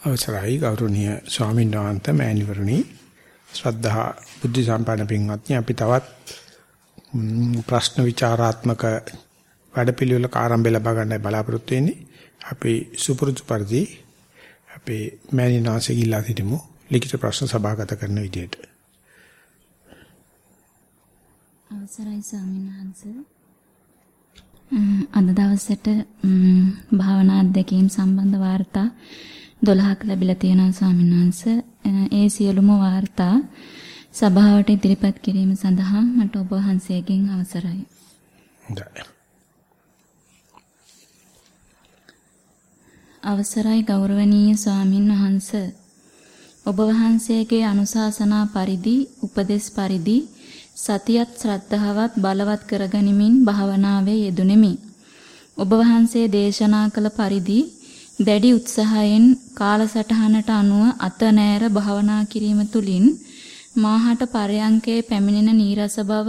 අවසරයි. ගෞරවනීය ස්වාමීන් වහන්සේ මෑණිවරුනි. ශ්‍රද්ධා බුද්ධ සම්පන්න පින්වත්නි අපි තවත් ප්‍රශ්න විචාරාත්මක වැඩපිළිවෙලක ආරම්භය ලබා ගන්නයි බලාපොරොත්තු වෙන්නේ. අපි සුපුරුදු පරිදි අපේ මෑණිනාසේ ගිලා සිටමු. ලිඛිත ප්‍රශ්න සභාගත කරන විදියට. අවසරයි ස්වාමීන් වහන්සේ. අද දවසට භාවනා අධ්‍යක්ීම් සම්බන්ධ වාර්තා 12ක් ලැබිලා තියෙනවා ස්වාමීන් වහන්සේ. ඒ සියලුම වාර්තා සභාවට ඉදිරිපත් කිරීම සඳහා මට ඔබ වහන්සේගෙන් අවසරයි. අවසරයි ගෞරවනීය ස්වාමින් වහන්සේ. ඔබ වහන්සේගේ අනුශාසනා පරිදි උපදෙස් පරිදි සතියත් ශ්‍රද්ධාවත් බලවත් කරගනිමින් භාවනාවේ යෙදුණෙමි. ඔබ වහන්සේ දේශනා කළ පරිදි දැඩි උත්සාහයෙන් කාලසටහනට අනුව අත නෑර භාවනා කිරීම තුළින් මාහට පරයන්කේ පැමිණෙන නීරස බව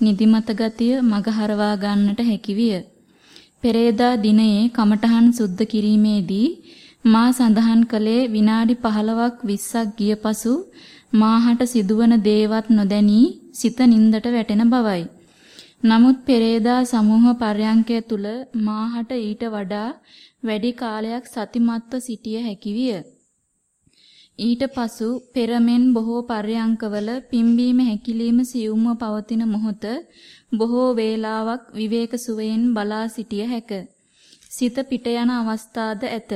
නිදිමත ගතිය මගහරවා ගන්නට හැකිවිය. පෙරේදා දිනයේ කමඨහන් සුද්ධ කිරීමේදී මා සඳහන් කළේ විනාඩි 15ක් 20ක් ගිය පසු මාහට සිදුවන දේවත් නොදැනී සිත නින්දට වැටෙන බවයි. නමුත් පෙරේදා සමූහ පර්යංකය තුල මාහට ඊට වඩා වැඩි කාලයක් සතිමත්ව සිටිය හැකි විය. ඊට පසු පෙරමෙන් බොහෝ පර්යංකවල පිම්බීම හැකිලිම සියුම්ව පවතින මොහොත බොහෝ වේලාවක් විවේක සුවයෙන් බලා සිටිය හැක. සිත පිට යන අවස්ථාද ඇත.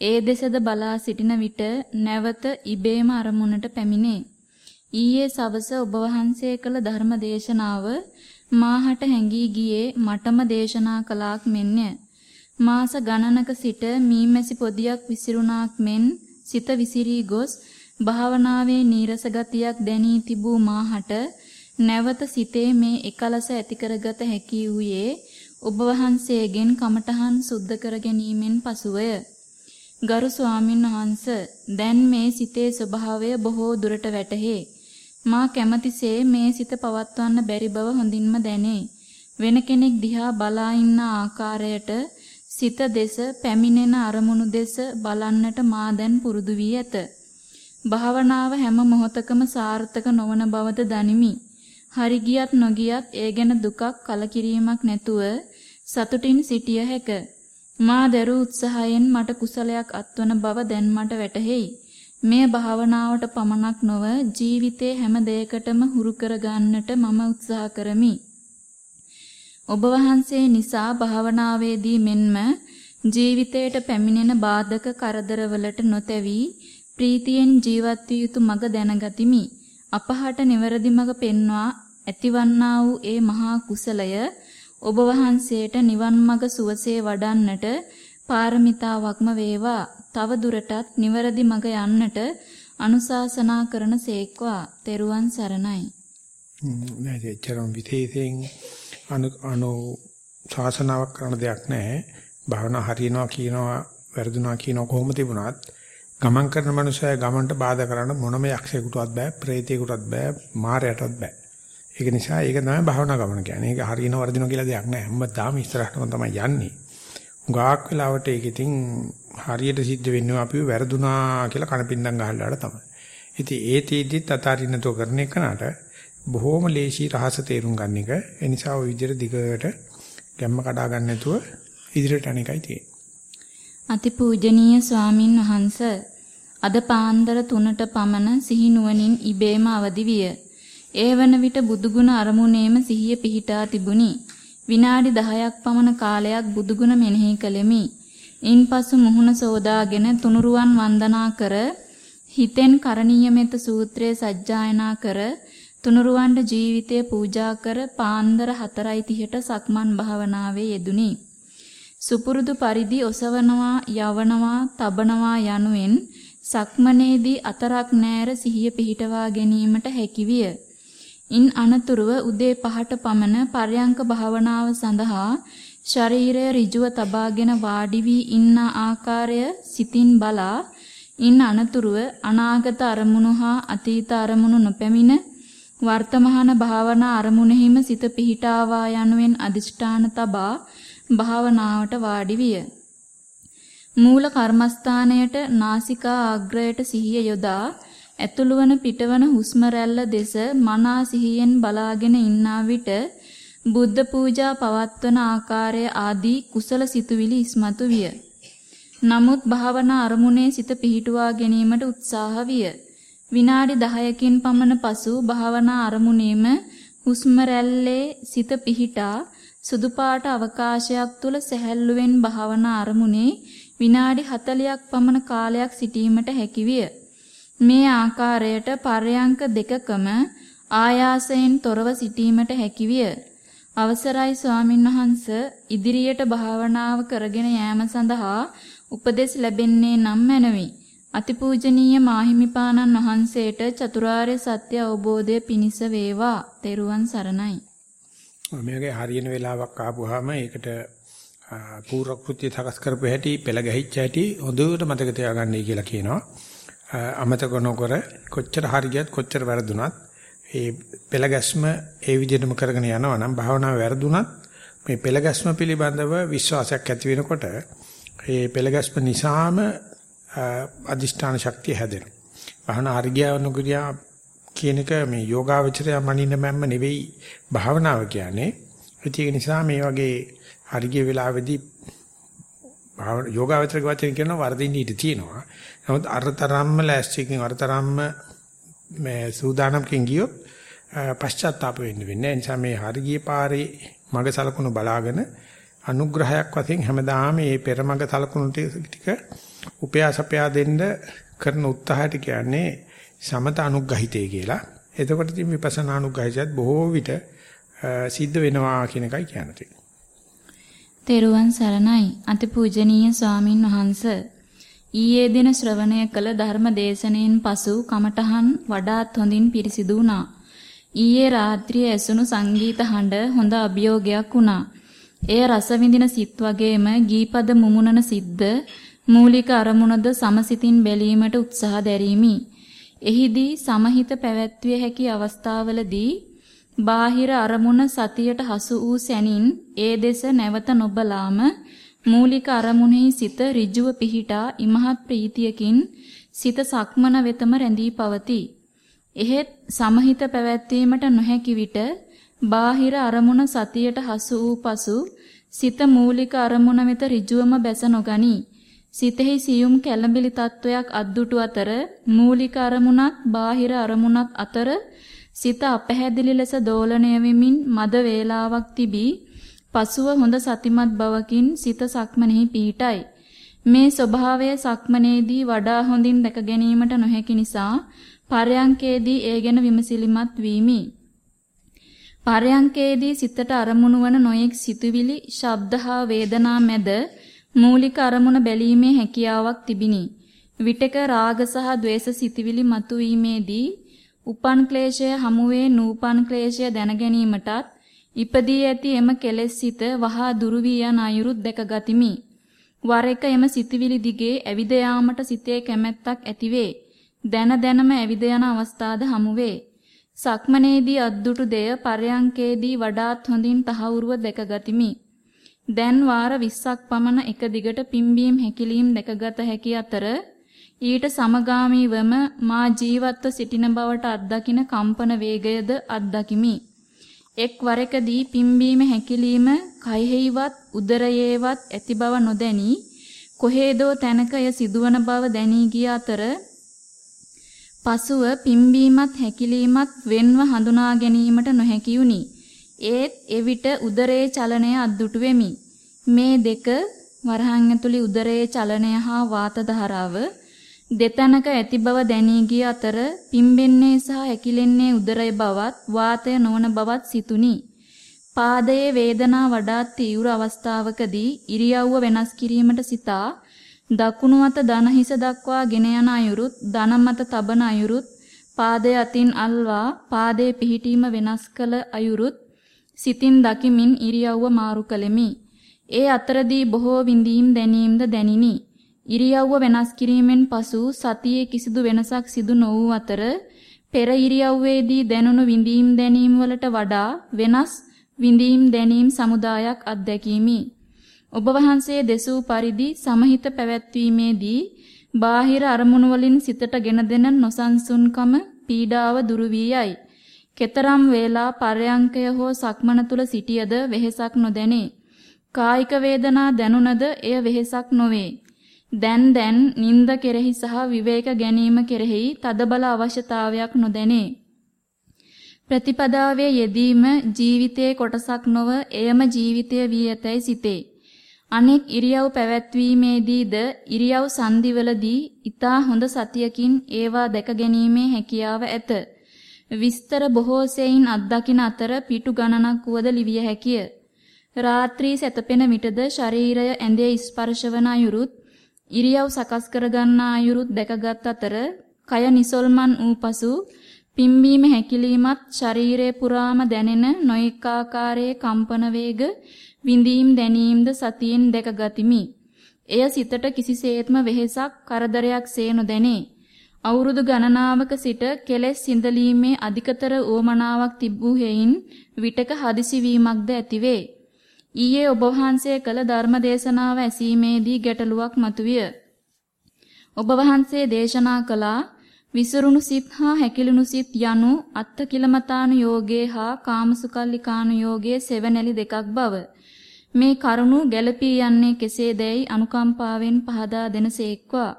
ඒ දෙසද බලා සිටින විට නැවත ඉබේම අරමුණට පැමිණේ. ඊයේ සවස ඔබ වහන්සේ කළ ධර්ම දේශනාව මාහට හැඟී ගියේ මටම දේශනා කළාක් මෙන්ය. මාස ගණනක සිට මීමැසි පොදියක් විසිරුණාක් මෙන් සිත විසිරී ගොස් භාවනාවේ නීරස ගතියක් දැනී තිබූ මාහට නැවත සිතේ මේ එකලස ඇති කරගත හැකි වූයේ ඔබ වහන්සේගෙන් කමඨහන් සුද්ධ කර ගැනීමෙන් පසුවය. ගරු ස්වාමින් වහන්ස දැන් මේ සිතේ ස්වභාවය බොහෝ දුරට වැටහේ. මා කැමතිසේ මේ සිත පවත්වන්න බැරි බව හොඳින්ම දැනේ. වෙන කෙනෙක් දිහා බලා ඉන්න ආකාරයට සිත දෙස පැමිණෙන අරමුණු දෙස බලන්නට මා දැන් පුරුදු වී ඇත. භාවනාව හැම මොහොතකම සාර්ථක නොවන බවද දනිමි. හරි ගියත් නොගියත් ඒ ගැන දුකක් කලකිරීමක් නැතුව සතුටින් සිටිය හැක. මා දරූ උත්සාහයෙන් මට කුසලයක් අත්වන බව දැන් මට වැටහෙයි. මෙය භාවනාවට පමණක් නොව ජීවිතේ හැම දෙයකටම හුරු කර ගන්නට මම උත්සාහ කරමි. ඔබ වහන්සේ නිසා භාවනාවේදී මෙන්ම ජීවිතයට පැමිණෙන බාධක කරදරවලට නොතැවි ප්‍රීතියෙන් ජීවත් විය යුතු මඟ දැනගතිමි. අපහට නිවැරදි මඟ පෙන්වා ඇතිවන්නා වූ ඒ මහා කුසලය ඔබ වහන්සේට නිවන් මඟ සුවසේ වඩන්නට පාරමිතාවක්ම වේවා. තව දුරටත් නිවැරදි මඟ යන්නට අනුශාසනා කරන සේක්වා. තෙරුවන් සරණයි. නෑ එච්චරම විශේෂයෙන් අනු අනු ශාසනාවක් කරන දෙයක් නැහැ. භාවනා හරියනවා කියනවා වැරදුනා කියනවා කොහොම තිබුණත් ගමන් කරන මනුස්සය ගමන්ට බාධා කරන්න මොනම යක්ෂයෙකුටවත් බෑ, ප්‍රේතයෙකුටවත් බෑ, මාරයටවත් බෑ. ඒක නිසා ඒක තමයි භාවනා ගමන කියන්නේ. ඒක හරියන වර්ධිනවා කියලා දෙයක් නැහැ. හැමදාම ඉස්සරහටම තමයි යන්නේ. ගාක් වෙලාවට ඒක ඉතින් හරියට සිද්ධ වෙන්නේ අපිව වැරදුනා කියලා කණපින්දම් ගහලාට තමයි. ඉතින් ඒ තීදිත් අතාරින්නතෝ කරන එකනට බොහොම ලේසි රහස තේරුම් ගන්න එක. ඒ නිසා ওই විදිහට දිගට ගැම්ම කඩා ගන්න නැතුව ඉදිරියට යන එකයි තියෙන්නේ. අතිපූජනීය ස්වාමින් වහන්ස අද පාන්දර 3ට පමණ සිහි නුවණින් ඉබේම අවදි විය. ඒ වන විට බුදුගුණ අරමුණේම සිහිය පිහිටා තිබුණි. විනාඩි 10ක් පමණ කාලයක් බුදුගුණ මෙනෙහි කළෙමි. ඉන්පසු මුහුණ සෝදාගෙන තුනුරුවන් වන්දනා කර හිතෙන් කරණීය මෙත සූත්‍රයේ සජ්ජායනා කර තුනුරුවන්ට ජීවිතය පූජා කර පාන්දර 4:30ට සක්මන් භාවනාවේ යෙදුනි. සුපුරුදු පරිදි ඔසවනවා, යවනවා, තබනවා යනුවෙන් සක්මනේදී අතරක් නෑර සිහිය පිහිටවා ගැනීමට හැකිවිය. ඉන් අනතුරුව උදේ 5ට පමණ පර්යංක භාවනාව සඳහා ශරීරය ඍජුව තබාගෙන වාඩි වී ඉන්න ආකාරය සිතින් බලා ඉන් අනතුරුව අනාගත අරමුණු හා අතීත අරමුණු නොපැමිණ වර්තමාන භාවනා අරමුණෙහිම සිත පිහිටාවා යනුවෙන් අදිෂ්ඨාන තබා භාවනාවට වාඩි විය. මූල කර්මස්ථානයට නාසිකා අග්‍රයට සිහිය යොදා ඇතුළුවන පිටවන හුස්ම දෙස මනා සිහියෙන් බලාගෙන ඉන්නා විට බුද්ධ පූජා පවත්වන ආකාරය ආදී කුසල සිතුවිලි ඉස්මතු විය. නමුත් භාවනා අරමුණේ සිත පිහිටුවා ගැනීමට උත්සාහ විය. විනාඩි 10කින් පමණ පසු භාවනා අරමුණේම හුස්ම සිත පිහිටා සුදු පාට අවකාශයක් තුල සැහැල්ලුවෙන් භාවනා අරමුණේ විනාඩි 40ක් පමණ කාලයක් සිටීමට හැකිවිය. මේ ආකාරයට පර්යංක දෙකකම ආයාසයෙන් තොරව සිටීමට හැකිවිය. අවසරයි ස්වාමින්වහන්ස ඉදිරියට භාවනාව කරගෙන යාම සඳහා උපදෙස් ලැබෙන්නේ නම් මැනවි. අතිපූජනීය මාහිමිපාණන් වහන්සේට චතුරාර්ය සත්‍ය අවබෝධය පිණිස වේවා. තෙරුවන් සරණයි. මේකේ හරියන වෙලාවක් ආපුවාම ඒකට පූර්ව කෘත්‍ය සකස් කරපු හැටි පෙළ ගැහිච්ච හැටි හොඳට මතක තියාගන්නයි කියලා කියනවා. අමතක නොකර කොච්චර හරියට කොච්චර වැරදුනත් ඒ පෙළ ගැස්ම ඒ විදිහටම කරගෙන යනවා නම් භාවනාව වැරදුනත් මේ පෙළ ගැස්ම පිළිබඳව විශ්වාසයක් ඇති වෙනකොට ඒ පෙළ ගැස්ම නිසාම අදිෂ්ඨාන ශක්තිය හැදෙනවා. භාවනා හරියට නොකියා කියන එක මේ යෝගාවචරය මනින්න මැම්ම නෙවෙයි භාවනාව කියන්නේ. ඒක නිසා මේ වගේ හරිය වෙලාවේදී භාවන යෝගාවචරක වචන කියන වර්ධින්න ඉඳී තියෙනවා. නමුත් අරතරම්ම ලෑස්තිකින් අරතරම්ම මේ සූදානම්කින් ගියොත් පශ්චාත්තාප වෙන්න වෙන්නේ. ඒ නිසා මේ හරිය පාරේ මග සලකුණු බලාගෙන අනුග්‍රහයක් වශයෙන් හැමදාම මේ පෙරමග සලකුණු ටික උපයාසපයා දෙන්න කරන උත්සාහයට කියන්නේ සමත අනුග්‍රහිතය කියලා. එතකොට ඉතින් විපස්සනා අනුග්‍රහිතයත් බොහෝ විට සිද්ධ වෙනවා කියන එකයි කියන්නේ. තෙරුවන් සරණයි අතිපූජනීය ස්වාමින් වහන්ස ඊයේ දින ශ්‍රවණය කළ ධර්ම දේශනෙන් පසු කමඨහන් වඩාත් හොඳින් පිරිසිදු වුණා. ඊයේ රාත්‍රියේ ඇසුණු සංගීත හඬ හොඳ අභියෝගයක් වුණා. එය රස විඳින සිත් වගේම ගීපද මුමුණන සිද්ද මූලික අරමුණද සමසිතින් බැලීමට උත්සාහ දැරීමි. එහිදී සමහිත පැවැත්විය හැකි අවස්ථාවලදී බාහිර අරමුණ සතියට හසු වූ සැනින් ඒ දෙස නැවත නොබලාම මූලික අරමුණෙහි සිත ඍජුව පිහිටා ඉමහත් ප්‍රීතියකින් සිත සක්මන වෙතම රැඳී පවතී. එහෙත් සමහිත පැවැත්වීමට නොහැකි විට බාහිර අරමුණ සතියට හසු වූ පසු සිත මූලික අරමුණ වෙත ඍජුවම බැස නොගනී. සිතෙහි සියුම් කැළඹිලි තත්වයක් අද්දුටු අතර මූලික අරමුණත් බාහිර අරමුණත් අතර සිත අපැහැදිලි ලෙස දෝලණය වෙමින් මද වේලාවක් තිබී පසුව හොඳ සතිමත් බවකින් සිත සක්මනෙහි පිහිටයි. මේ ස්වභාවය සක්මනේදී වඩා හොඳින් දැක ගැනීමට නොහැකි නිසා පරයන්කේදී ඒ ගැන විමසිලිමත් වීමි. පරයන්කේදී සිතට අරමුණු වන නොයෙක් සිතුවිලි, ශබ්ද හා වේදනා මැද මූලික අරමුණ බැලීමේ හැකියාවක් තිබිනි. විටක රාග සහ ద్వේෂ සිතිවිලි මතුවීමේදී උපන් ක්ලේශය හමුවේ නූපන් ක්ලේශය දැන ගැනීමටත් ඉපදී ඇති එම කෙලෙස් සිත වහා දුරු වී යන අයුරුත් දැක ගතිමි. වර එක එම සිතිවිලි දිගේ ඇවිද යාමට සිතේ කැමැත්තක් ඇතිවේ. දැන දැනම ඇවිද යන අවස්ථාද හමුවේ. සක්මනේදී අද්දුටු දෙය පරයන්කේදී වඩාත් හොඳින් තහවුරුව දැක ගතිමි. දැන් වාර 20ක් පමණ එක දිගට පිම්බීම් හැකිලීම් දැකගත හැකි අතර ඊට සමගාමීවම මා ජීවත්ව සිටින බවට අත්දකින කම්පන වේගයද අත්දකිමි. එක් වරකදී පිම්බීම හැකිලිම කයෙහිවත් උදරයේවත් ඇති බව නොදැනි කොහේදෝ තැනක ය සිදුවන බව දැනී ගිය අතර පසුව පිම්බීමත් හැකිලීමත් වෙන්ව හඳුනා ගැනීමට නොහැකි වුනි. ඒත් එවිට උදරයේ චලනය අද්දුටු වෙමි. මේ දෙක වරහන් ඇතුළේ උදරයේ චලනය හා වාත ධාරාව දෙතැනක ඇති බව දැනී ගිය අතර පිම්බෙන්නේ සහ හැකිලෙන්නේ උදරය බවත් වාතය නොවන බවත් සිතුනි. පාදයේ වේදනා වඩාත් තීව්‍ර අවස්ථාවකදී ඉරියව්ව වෙනස් කිරීමට සිතා දකුණු අත දන හිස දක්වා ගෙන යන අයුරුත් දන මත තබන අයුරුත් පාදය අතින් අල්වා පාදයේ පිහිටීම වෙනස් කළ අයුරුත් සිතින් දකිමින් ඉරියව්ව මාරු කළෙමි. ඒ අතරදී බොහෝ විඳීම් දැනීම්ද දැනිනි. ඉරියව්ව වෙනස් කිරීමෙන් පසු සතියේ කිසිදු වෙනසක් සිදු නොවූ අතර පෙර ඉරියව්වේදී දැනුණු විඳීම් දැනීම් වලට වඩා වෙනස් විඳීම් දැනීම් සමුදායක් අත්දැකීමි. ඔබ වහන්සේ දෙසූ පරිදි සමහිත පැවැත්වීමේදී බාහිර අරමුණු වලින් සිතට ගෙන දෙන නොසන්සුන්කම පීඩාව දුරු වී යයි. කෙතරම් වේලා පරයන්කය හෝ සක්මන තුල සිටියද වෙහෙසක් නොදැනේ. කායික වේදනා දැනුණද එය වෙහෙසක් නොවේ. දැන් දැන් නිନ୍ଦ කෙරෙහි සහ විවේක ගැනීම කෙරෙහි තදබල අවශ්‍යතාවයක් නොදැනේ. ප්‍රතිපදාවේ යෙදීම ජීවිතයේ කොටසක් නොව එයම ජීවිතය වී ඇතැයි සිතේ. අනෙක් ඉරියව් පැවැත්වීමේදීද ඉරියව් සංදිවලදී ඊතා හොඳ සතියකින් ඒවා දැක ගැනීමේ හැකියාව ඇත. විස්තර බොහෝ සෙයින් අත්දකින අතර පිටු ගණනක් වුවද ලිවිය හැකිය. රාත්‍රී සැතපෙන විටද ශරීරය ඇඳේ ස්පර්ශවන අයුරුත් ඉරියව් සකස් කරගන්නා අයුරුත් දැකගත් අතර කය නිසල්මන් වූ පසු පිම්බීම හැකිලීමත් ශරීරයේ පුරාම දැනෙන නොඑක ආකාරයේ කම්පන වේග විඳීම් දැනීම්ද සතියෙන් දැක ගතිමි. එය සිතට කිසිසේත්ම වෙහෙසක් කරදරයක් සේ නොදැනේ. අවුරුදු ගණනාවක සිට කෙලෙස් සිඳලීමේ අධිකතර උවමනාවක් තිබූ හේයින් විටක හදිසි වීමක්ද ඇතිවේ. ඊයේ ඔබ වහන්සේ කළ ධර්ම දේශනාව ඇසීමේදී ගැටලුවක් මතුවිය. ඔබ වහන්සේ දේශනා කළා විසරුණු සිත් හා හැකිලුණු සිත් යනු අත්ත කිලමතානු යෝගේ හා කාමසුකල්ලිකානු යෝගයේ සෙවණැලි දෙකක් බව. මේ කරුණු ගැළපී යන්නේ කෙසේදැයි අනුකම්පාවෙන් පහදා දෙනසේක්වා.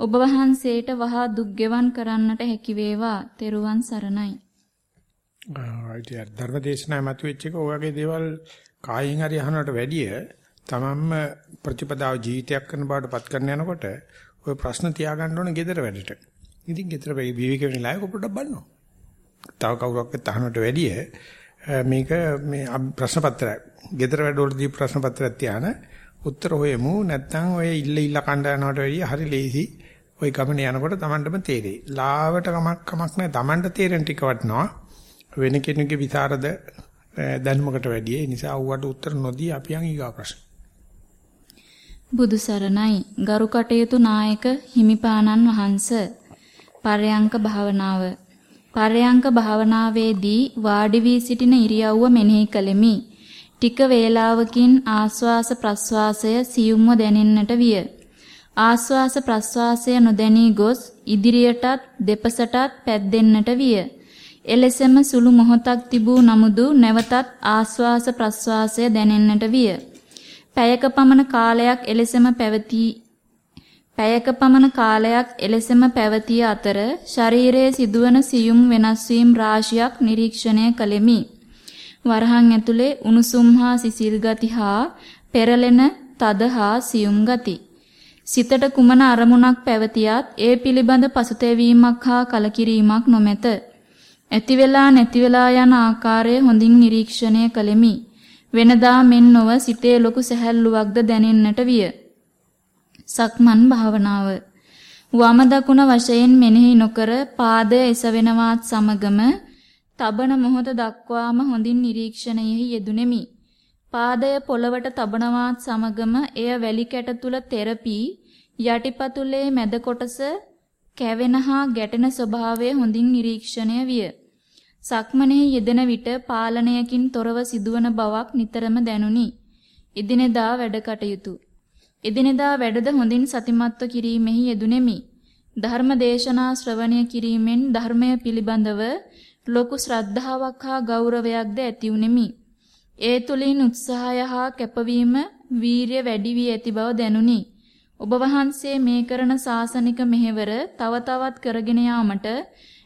ඔබ වහන්සේට වහා දුක් ගෙවන් කරන්නට හැකි වේවා. තෙරුවන් සරණයි. ආ ධර්මදේශනා මතුවෙච්ච එක ඔයගේ දේවල් කායෙන් හරි අහනවට වැඩිය තමන්ම ප්‍රතිපදාව ජීවිතයක් කරන බවට පත් කරන යනකොට ඔය ප්‍රශ්න තියාගන්න ඕනේ gedara වැඩට. ඉතින් gedara විවේක වෙන ලායක පොඩ්ඩක් බලනවා. තව කවුරක්වත් අහනවට වැඩිය මේක මේ ප්‍රශ්න පත්‍රයක්. gedara වැඩවලදී ප්‍රශ්න පත්‍රයක් තියාන උත්තර හොයමු නැත්නම් ඔය ඉල්ල ඉල්ල කණ්ඩ යනවට වැඩිය හරි ලේසි. ওই ගමන යනකොට Tamanටම තේරෙයි. ලාවට කමක් කමක් නැහැ. Tamanට තේරෙන ටික වටනවා. වෙන කෙනෙකුගේ විසරද දැනුමකට වැඩිය. ඒ නිසා ඌවට උත්තර නොදී අපි යන් ඊගා ප්‍රශ්න. බුදු සරණයි ගරු කටයුතු නායක හිමිපාණන් වහන්ස පරයන්ක භාවනාව පරයන්ක භාවනාවේදී වාඩි වී සිටින ඉරියව්ව මෙනෙහි කළෙමි. ටික වේලාවකින් ආස්වාස ප්‍රස්වාසය සියුම්ව දැනෙන්නට විය. ආස්වාස ප්‍රස්වාසය නොදැනී ගොස් ඉදිරියටත් දෙපසටත් පැද්දෙන්නට විය. එලෙසම සුළු මොහොතක් තිබූ නමුදු නැවතත් ආස්වාස ප්‍රස්වාසය දැනෙන්නට විය. පැයක පමණ කාලයක් එලෙසම පැවතී පැයක පමණ කාලයක් එලෙසම පැවතිය අතර ශරීරයේ සිදුවන සියුම් වෙනස් වීම් රාශියක් නිරීක්ෂණය කළෙමි. වරහන් ඇතුලේ උණුසුම් හා සිසිල් ගති හා පෙරලෙන තද හා සියුම් ගති. සිතට කුමන අරමුණක් පැවතියත් ඒ පිළිබඳ පසුතැවීමක් හා කලකිරීමක් නොමැත. ඇති වෙලා නැති වෙලා යන ආකාරය හොඳින් නිරීක්ෂණය කළෙමි. වෙනදා මෙන් නොව සිතේ ලොකු සැහැල්ලුවක්ද දැනෙන්නට විය. සක්මන් භාවනාව වම දකුණ වශයෙන් මෙනෙහි නොකර පාදය එසවෙනවත් සමගම තබන මොහොත දක්වාම හොඳින් නිරීක්ෂණයෙහි යෙදුණෙමි. පාදය පොළවට තබනවත් සමගම එය වැලි කැට තුල තෙරපී යටිපතුලේ මැද කොටස කැවෙන හා ගැටෙන ස්වභාවය හොඳින් නිරීක්ෂණය විය. සක්මනේ යෙදෙන විට පාලනයකින් තොරව සිදුවන බවක් නිතරම දැනුනි. එදිනෙදා වැඩ කටයුතු. එදිනෙදා වැඩද හොඳින් සතිමත්ව කිරීමෙහි යෙදුණෙමි. ධර්ම දේශනා ශ්‍රවණය කිරීමෙන් ධර්මය පිළිබඳව ලොකු ශ්‍රද්ධාවක් හා ගෞරවයක්ද ඇති වුනේමි. ඒ තුලින් උත්සාහය හා කැපවීම වීරිය වැඩි වී ඇති බව දැනුනි. ඔබ වහන්සේ මේ කරන සාසනික මෙහෙවර තව තවත් කරගෙන යාමට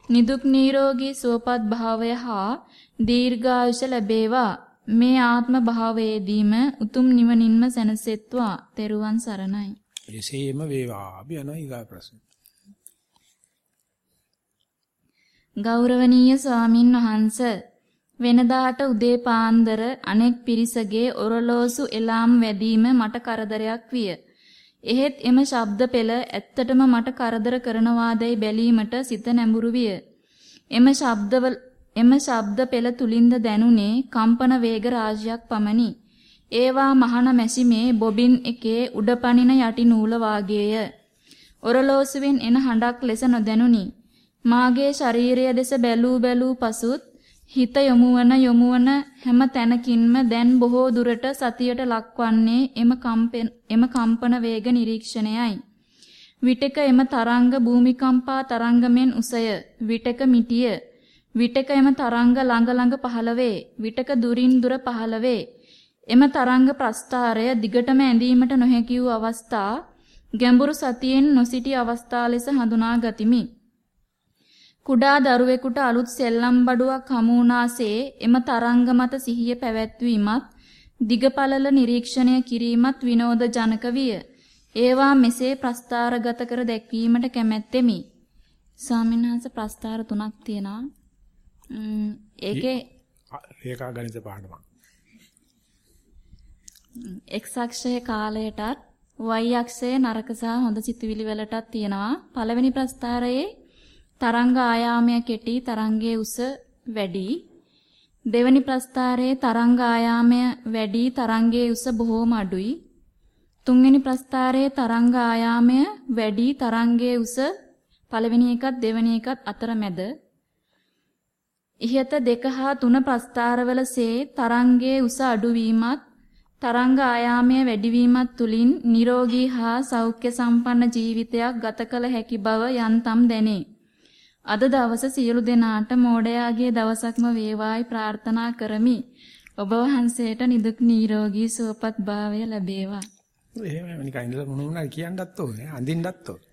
නිදුක් නිරෝගී සුවපත් භාවය හා දීර්ඝායුෂ ලැබේවා. මේ ආත්ම භාවයේදීම උතුම් නිවනින්ම සැනසෙත්වා. තෙරුවන් සරණයි. එසේම වේවා. අපි යනවා ඊගා ප්‍රශ්න. ගෞරවනීය ස්වාමින් වහන්ස වෙනදාට උදේ පාන්දර අනෙක් පිරිසගේ ඔරලෝසු එලාම් වැදීම මට කරදරයක් විය. එහෙත් එම ශබ්ද පෙළ ඇත්තටම මට කරදර කරනවාදයි බැලීමට සිත නැඹුරු විය. එම ශබ්දවල එම ශබ්ද පෙළ තුලින්ද දැනුනේ කම්පන වේග රාශියක් පමණි. ඒවා මහන මැසිමේ බොබින් එකේ උඩ පනින යටි නූල වාගේය. ඔරලෝසුවෙන් එන හඬක් ලෙස නොදැනුනි. මාගේ ශරීරය දෙස බැලූ බැලූ පසුත් හිත යොමුවන යොමුවන හැම තැනකින්ම දැන් බොහෝ දුරට සතියට ලක්වන්නේ එම එම කම්පන වේග නිරීක්ෂණයයි. විටක එම තරංග භූමිකම්පා තරංගමෙන් උසය, විටක මිටිය, විටක එම තරංග ළඟ ළඟ පහළ වේ, විටක දුරින් දුර පහළ වේ. එම තරංග ප්‍රස්ථාරය දිගටම ඇඳීමට නොහැකි වූ අවස්ථා ගැඹුරු සතියෙන් නොසිටි අවස්ථා ලෙස හඳුනා ගතිමි. කුඩා දරුවෙකුට අලුත් සෙල්ලම් බඩුවක් හමු වුණාසේ එම තරංග මත සිහිය පැවැත්වීමත් දිගපළල නිරීක්ෂණය කිරීමත් විනෝද ජනක විය. ඒවා මෙසේ ප්‍රස්තාරගත කර දැක්වීමට කැමැත්තෙමි. ස්වාමීන් වහන්සේ ප්‍රස්තාර තුනක් තියෙනවා. ඒකේ රේඛා ගණිත පාඩමක්. එක් අක්ෂයේ කාලයටත් y අක්ෂයේ නරක සහ හොඳ සිතුවිලි වලටත් තියෙනවා. පළවෙනි ප්‍රස්තාරයේ තරංග ආයාමය කෙටි තරංගයේ උස වැඩි. දෙවැනි ප්‍රස්ථාරයේ තරංග ආයාමය වැඩි තරංගයේ උස බොහෝම අඩුයි. තුන්වෙනි ප්‍රස්ථාරයේ තරංග ආයාමය වැඩි තරංගයේ උස පළවෙනි එකත් දෙවෙනි එකත් අතර මැද ඉහත දෙක හා තුන ප්‍රස්ථාරවලසේ තරංගයේ උස අඩුවීමත් තරංග ආයාමය වැඩිවීමත් තුලින් නිරෝගී හා සෞඛ්‍ය සම්පන්න ජීවිතයක් ගත කළ හැකි බව යන්තම් දැනේ. අද දවස සියලු දෙනාට මෝඩයාගේ දවසක්ම වේවායි ප්‍රාර්ථනා කරමි. ඔබ වහන්සේට නිදුක් නිරෝගී සුවපත් භාවය ලැබේවා. එහෙම නිකන් ඉඳලා මොන වුණා කියන්නත් ඕනේ අඳින්නත් ඕනේ.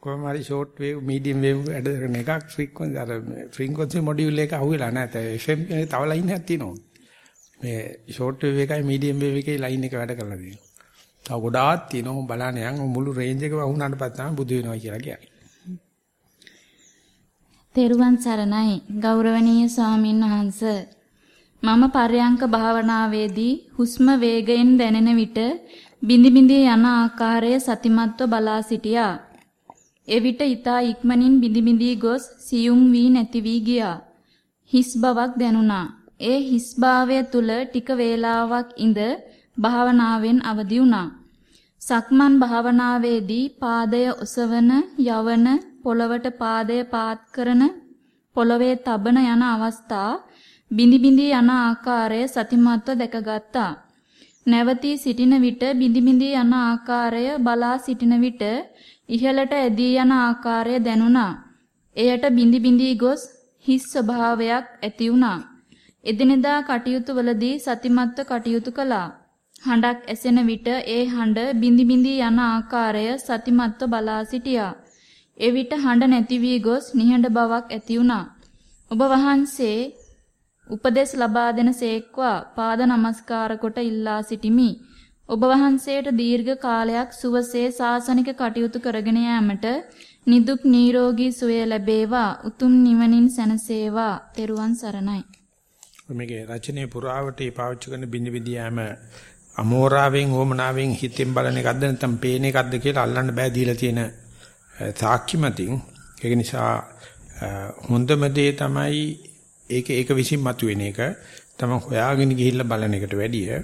කොහොම හරි ෂෝට් වේව් මීඩියම් වේව් වැඩ කරන එකක් ෆ්‍රීකවන්සි අර ෆ්‍රීකවන්සි මොඩියුල් එක අහුවෙලා නැහැ. FM එකේ තව ලයින් එකක් තියෙනවා. මේ ෂෝට් වේව් එකයි මීඩියම් වේව් එකේ ලයින් එක වැඩ කරලා තියෙනවා. තව ගොඩාක් තියෙනවා බලන්න යන් මුළු රේන්ජ් එකම වුණාට පස්සේ තමයි බුදු වෙනවා කියලා කියන්නේ. තෙරුවන් සරණයි ගෞරවනීය ස්වාමින් වහන්ස මම පර්යංක භාවනාවේදී හුස්ම වේගයෙන් දැනෙන විට බිඳි බිඳී යන ආකාරය සතිමත්ව බලා සිටියා. එවිට ඊතා ඉක්මනින් බිඳි බිඳී ගොස් සියුම් වී නැති වී ගියා. හිස් බවක් දැනුණා. ඒ හිස්භාවය තුල ටික වේලාවක් ඉඳ භාවනාවෙන් අවදි වුණා. සක්මන් භාවනාවේදී පාදය ඔසවන යවන පොළවට පාදය පාත් කරන පොළවේ තබන යන අවස්ථා බිඳි බිඳි යන ආකාරය සතිමත්ව දැකගත්තා. නැවතී සිටින විට බිඳි බිඳි යන ආකාරය බලා සිටින විට ඉහළට ඇදී යන ආකාරය දැනුණා. එයට බිඳි බිඳි ගොස් හිස් ස්වභාවයක් ඇති වුණා. එදිනෙදා කටයුතු වලදී සතිමත්ව කටයුතු කළා. හඬක් ඇසෙන විට ඒ හඬ බිඳි බිඳි යන ආකාරය සතිමත්ව බලා සිටියා. එවිට හඬ නැති වී ගොස් නිහඬ බවක් ඇති වුණා. ඔබ වහන්සේ උපදෙස් ලබා දෙන සේක්වා පාද නමස්කාර කොට ඉල්ලා සිටිමි. ඔබ වහන්සේට දීර්ඝ කාලයක් සුවසේ සාසනික කටයුතු කරගෙන යාමට නිදුක් නිරෝගී සුවය ලැබේවා උතුම් නිවනින් සැනසේවා තෙරුවන් සරණයි. මේකේ රචනයේ පුරාවට පාවිච්චි කරන බිනි බිදි යෑම අමෝරාවෙන් ඕමනාවෙන් හිතෙන් බලන එකක්ද නැත්නම් පේන එකක්ද කියලා අල්ලන්න බෑ දීලා තියෙන සාක්ෂි මතින් ඒක නිසා හොඳම දේ තමයි ඒක ඒක විසින් මතුවෙන එක. තමයි හොයාගෙන ගිහිල්ලා බලන එකට වැඩිය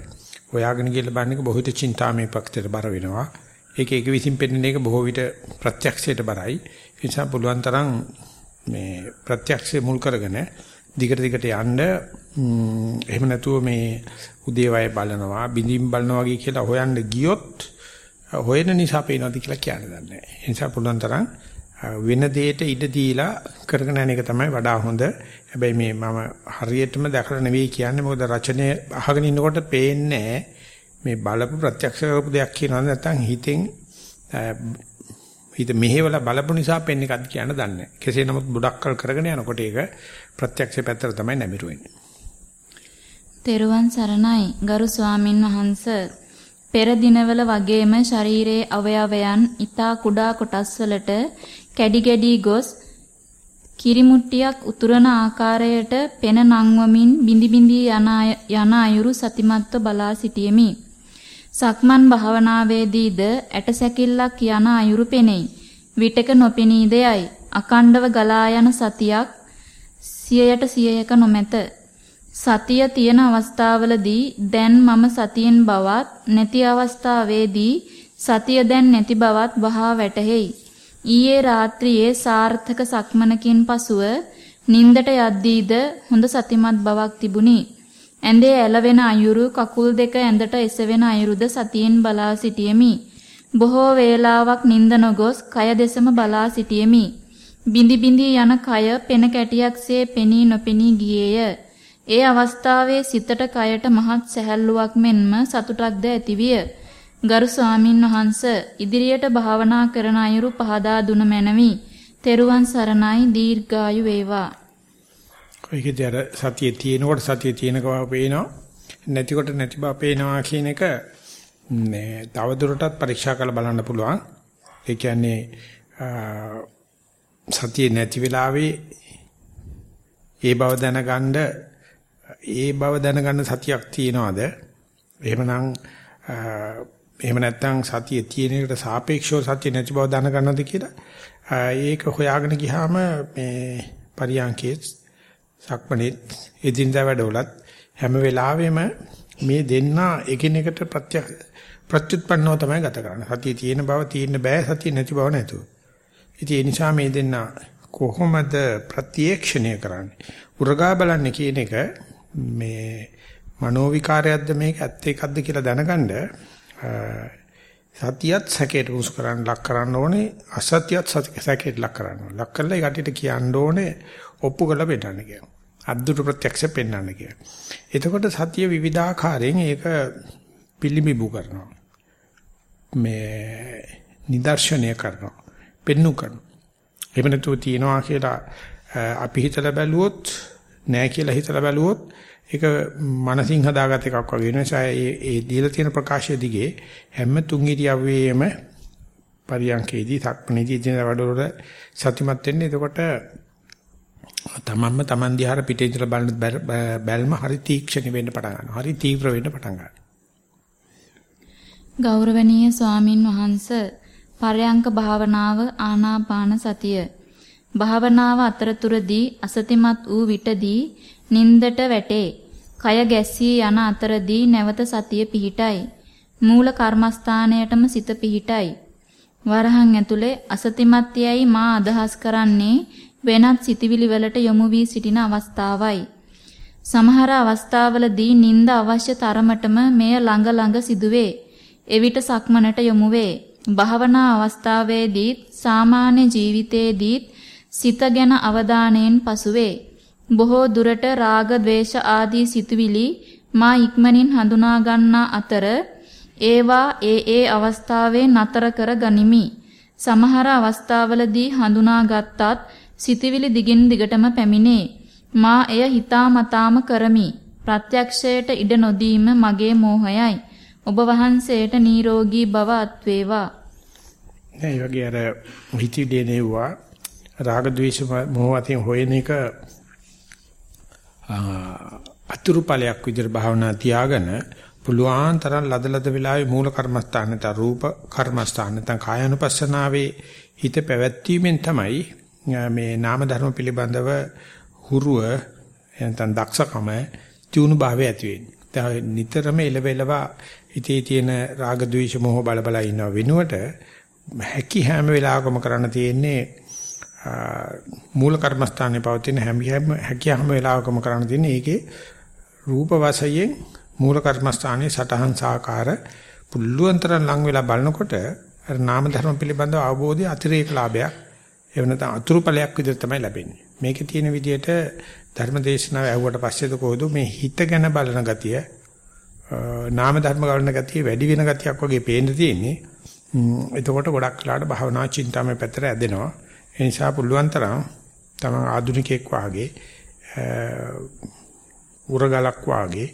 හොයාගෙන ගිහිල්ලා බලන එක බොහෝත චින්තාමේ පක්ෂයට බර වෙනවා. ඒක ඒක විසින් පෙන්වන එක බොහෝ විට ප්‍රත්‍යක්ෂයට බරයි. ඒ නිසා පුළුවන් තරම් මේ ප්‍රත්‍යක්ෂය මුල් කරගෙන දිගට දිගට යන්න එහෙම නැතුව මේ උදේවය බලනවා බින්දින් බලනවා වගේ කියලා හොයන්න ගියොත් හොයන නිසා පේනවාද කියලා කියන්න දන්නේ නැහැ. ඒ නිසා පුළුවන් තරම් වෙන දෙයකට ඉඩ දීලා කරගෙන යන එක තමයි වඩා හොඳ. හැබැයි මේ මම හරියටම දැකලා නෙවෙයි කියන්නේ මොකද රචනය අහගෙන ඉන්නකොට පේන්නේ මේ බලපු ප්‍රත්‍යක්ෂ කරපු දෙයක් කියනවද නැත්නම් හිතෙන් හිත මෙහෙवला බලපු නිසා පෙන්නේ එකක්ද කියන්න දන්නේ නැහැ. කෙසේ නමුත් ගොඩක්කල් කරගෙන යනකොට ඒක ප්‍රත්‍යක්ෂ පැත්තට තමයි නැමිරු වෙන්නේ. තෙරුවන් සරණයි ගරු ස්වාමින් වහන්සේ පෙර දිනවල වගේම ශරීරයේ අවයවයන් ඊතා කුඩා කොටස් වලට කැඩි කැඩි ගොස් කිරිමුට්ටියක් උතුරන ආකාරයට පෙන නංවමින් බිඳි බිඳි යන යන අයුරු සතිමත්ව බලා සිටියෙමි. සක්මන් භාවනාවේදීද ඇටසැකිල්ලක් යන අයුරු පෙනෙයි. විටක නොපෙනී දෙයයි. අකණ්ඩව ගලා යන සතියක් සියයට සියයක නොමැත. සතිය තියෙන අවස්ථාවලදී දැන් මම සතියෙන් බවත් නැති අවස්ථාවේදී සතිය දැන් නැති බවත් වහා වැටහෙයි. ඊයේ රාත්‍රියේ සාර්ථක සක්මනකින් පසුව නින්දට යද්දීද හොඳ සතිමත් බවක් තිබුණි. ඇඳේ ඇලවෙන අයුරු කකුල් දෙක ඇඳට එසවෙන අයුරුද සතියෙන් බලා සිටියෙමි. බොහෝ වේලාවක් නිින්ද නොගොස් කය දෙසම බලා සිටියෙමි. බිඳි බිඳි යන කය පෙන කැටියක්සේ පෙනී නොපෙනී ගියේය. ඒ අවස්ථාවේ සිතට කයට මහත් සැහැල්ලුවක් මෙන්ම සතුටක්ද ඇතිවිය. ගරු ස්වාමින් වහන්ස ඉදිරියට භාවනා කරන අයුරු පහදා දුන මැනවි. තෙරුවන් සරණයි දීර්ඝායු වේවා. ඒකේදී අර සතිය තියෙනකොට සතිය තියෙන බව පේනවා නැතිකොට නැති බව පේනවා කියන එක මේ තව දුරටත් පරීක්ෂා කරලා බලන්න පුළුවන්. ඒ කියන්නේ සතිය නැති වෙලාවේ ඒ බව දැනගන්න ඒ බව දැනගන්න සතියක් තියනවාද? එහෙමනම් එහෙම නැත්නම් සතිය තියෙන එකට සාපේක්ෂව සතිය නැති බව දැනගන්නද කියලා ඒක හොයාගෙන ගියාම මේ පරියන්කේ සක්මණේත් එදිනදා වැඩවලත් හැම වෙලාවෙම මේ දෙන්න එකිනෙකට ප්‍රත්‍ය ප්‍රත්‍යুৎපන්නව තමයි ගත කරන්නේ. සතිය තියෙන බව තියෙන්න බෑ සතිය නැති බව නැතුව. ඉතින් ඒ නිසා මේ දෙන්න කොහොමද ප්‍රත්‍යක්ෂණය කරන්නේ? උරගා බලන්නේ කියන එක මේ මනෝ විකාරයක්ද මේක ඇත්ත එකක්ද කියලා දැනගන්න සතියත් සැකයට උස් කරන්න ලක් කරන්න ඕනේ අසතියත් සැකයට ලක් කරන්න ඕනේ. ලක් කරලා ඒ කටියට කියන්න ඕනේ ඔප්පු කරලා පෙන්නන්න කියනවා. අද්දුට ප්‍රත්‍යක්ෂ පෙන්වන්න කියලා. එතකොට සතිය විවිධාකාරයෙන් ඒක පිළිඹු කරනවා. මේ නිදර්ශනය කරනවා. පෙන්නු කරනවා. එහෙම නැතුව තියනවා කියලා අපි හිතලා බැලුවොත් නෑ කියලා හිතලා බැලුවොත් ඒක මනසින් හදාගත් එකක් වගේ වෙන නිසා ඒ ඒ දීලා තියෙන ප්‍රකාශය දිගේ හැම තුන් ඉරියව්වේම පරියන්කේදී සක්මණේදී දින වැඩවල සතිමත් වෙන්නේ එතකොට තමන්ම තමන් දිහාට පිටේ ඉඳලා බලන බැල්ම හරි තීක්ෂණ වෙන්න පටන් ගන්නවා. හරි තීව්‍ර වෙන්න පටන් ගන්නවා. ගෞරවනීය ස්වාමින් වහන්ස පරයන්ක භාවනාව ආනාපාන සතිය භාවනාව අතරතුරදී අසතිමත් වූ විටදී නින්දට වැටේ. කය ගැස්සී යන අතරදී නැවත සතිය පිහිටයි. මූල කර්මස්ථානයටම සිත පිහිටයි. වරහන් ඇතුලේ අසතිමත් යයි මා අදහස් කරන්නේ වෙනත් සිතිවිලි වලට යොමු වී සිටින අවස්ථාවයි. සමහර අවස්ථාවලදී නිନ୍ଦ අවශ්‍ය තරමටම මෙය ළඟ ළඟ සිදුවේ. එවිට සක්මනට යොමු වේ. භාවනා අවස්ථාවේදීත් සාමාන්‍ය ජීවිතයේදීත් සිත ගැන අවධානයෙන් පසුවේ. බොහෝ දුරට රාග ద్వේෂ ආදී සිතුවිලි මා ඉක්මනින් හඳුනා ගන්නා අතර ඒවා ඒ ඒ අවස්ථාවේ නතර කර ගනිමි. සමහර අවස්ථාවලදී හඳුනාගත්තත් සිතුවිලි දිගින් දිගටම පැමිණේ. මා එය හිතාමතාම කරමි. ප්‍රත්‍යක්ෂයට ඉඩ නොදීම මගේ මෝහයයි. ඔබ වහන්සේට නිරෝගී බව අත් වේවා. මේ වගේ අර හිතේ දෙනවා රාග ද්වේෂ මොහ අතින් හොයන එක අතුරු ඵලයක් විදිහට භාවනා තියාගෙන පුළුවන් තරම් ලදලද වෙලාවේ මූල කර්මස්ථාන නැත්නම් රූප කර්මස්ථාන නැත්නම් කායानुපස්සනාවේ හිත පැවැත්වීමෙන් තමයි මේ නාම ධර්ම පිළිබඳව හුරුව නැත්නම් දක්ෂකම තියුණු භාවය ඇති වෙන්නේ. නිතරම එලවෙලවා හිතේ තියෙන රාග ద్వේෂ මොහ බල බල ඉන්නව වෙනුවට හැකි හැම වෙලාවකම කරන්න තියෙන්නේ මූල කර්මස්ථානයේ පවතින හැම හැකි හැම වෙලාවකම කරන්න තියෙන්නේ ඒකේ රූප වශයෙන් මූල කර්මස්ථානයේ සටහන් සාකාර පුල්ලුවන්තරන් ලං වෙලා බලනකොට අර නාම ධර්ම පිළිබඳව අවබෝධය අතිරේක ලාභයක් එහෙම නැත්නම් අතුරු ඵලයක් විදිහට තමයි ලැබෙන්නේ. මේකේ තියෙන විදිහට ධර්මදේශනාව ඇහුවට පස්සේද කොහොද මේ හිත ගැන බලන ගතිය නාම ධර්ම ගලන ගතිය වැඩි වෙන ගතියක් වගේ පේන්න තියෙන්නේ. එතකොට ගොඩක් වෙලාට භාවනා චින්තාමය පැත්තට ඇදෙනවා. ඒ නිසා පුළුවන් තරම් තමන් ආධුනිකෙක් වාගේ උරගලක් වාගේ